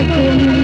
দেখে